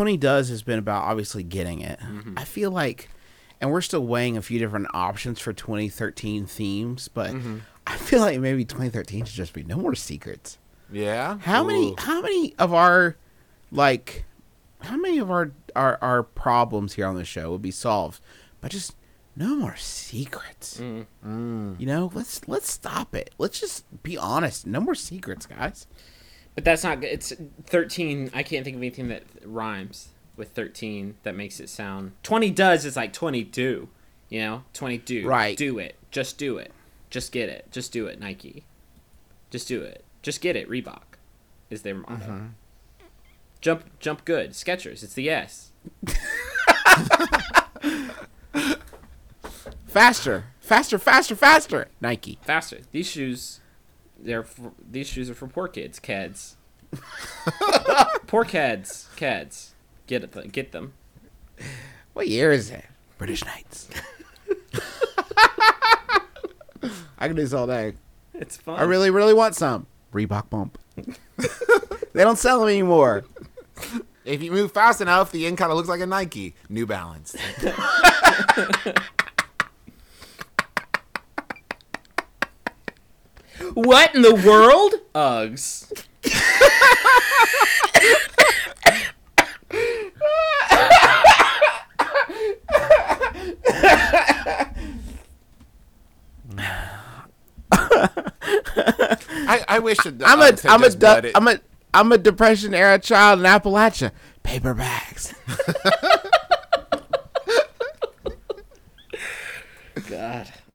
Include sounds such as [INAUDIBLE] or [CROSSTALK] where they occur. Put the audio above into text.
20 does has been about obviously getting it. Mm-hmm. I feel like, and we're still weighing a few different options for 2013 themes, but Mm-hmm. I feel like maybe 2013 should just be no more secrets. Yeah. How many? How many of our, like, how many of our our our problems here on the show would be solved by just no more secrets? Mm. You know, let's let's stop it. Let's just be honest. No more secrets, guys. But that's not. good. It's thirteen. I can't think of anything that rhymes with thirteen that makes it sound. Twenty does is like twenty-two. You know, twenty-two. Right. Do it. Just do it. Just get it. Just do it. Nike. Just do it. Just get it. Reebok is their motto. Mm-hmm. Jump, jump good. Skechers. It's the S. [LAUGHS] Faster, faster, faster, faster. Nike. Faster. These shoes. They're for, these shoes are for poor kids. Kids. [LAUGHS] poor kids. Kids. Get it. Get them. What year is it? British Knights. [LAUGHS] I can do this all day. It's fun. I really, really want some. Reebok Pump. [LAUGHS] they don't sell them anymore. If you move fast enough, the end kind of looks like a Nike. New Balance. What in the world? Uggs. I, I wish it, I'm Uggs a, had I'm a, just du- it. I'm a, I'm a depression era child in Appalachia. Paper bags. [LAUGHS] God.